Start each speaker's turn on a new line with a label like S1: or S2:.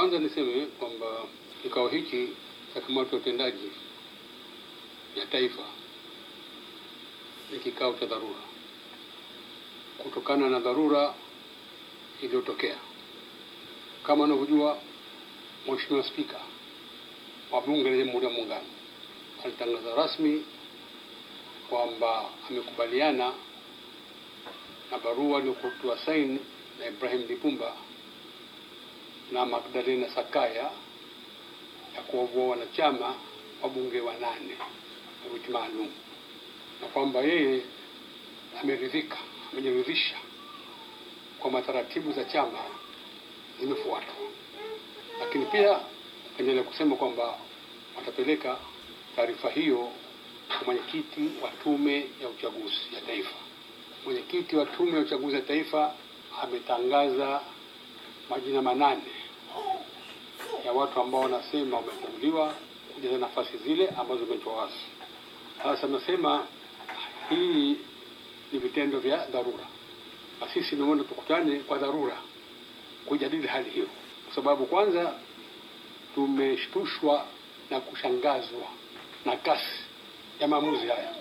S1: Kwanza niseme kwamba kikao hiki cha kamati ya utendaji ya taifa ni kikao cha dharura kutokana na dharura iliyotokea. Kama unavyojua, Mheshimiwa Spika wa Bunge la Jamhuri ya Muungano alitangaza rasmi kwamba amekubaliana na barua iliyokuwa saini na Ibrahim Lipumba na Magdalena Sakaya ya kuwavua wanachama wabunge wanane wa viti maalum, na kwamba yeye ameridhika, amejiridhisha kwamba taratibu za chama zimefuatwa, lakini pia akaendelea kusema kwamba watapeleka taarifa hiyo kwa mwenyekiti wa Tume ya Uchaguzi ya Taifa. Mwenyekiti wa Tume ya Uchaguzi ya Taifa ametangaza majina manane ya watu ambao wanasema wameteuliwa kujaza nafasi zile ambazo zimeachwa wazi. Sasa nasema hii ni vitendo vya dharura, na sisi nimeona tukutane kwa dharura kujadili hali hiyo, kwa sababu kwanza tumeshtushwa na kushangazwa na kasi ya maamuzi haya.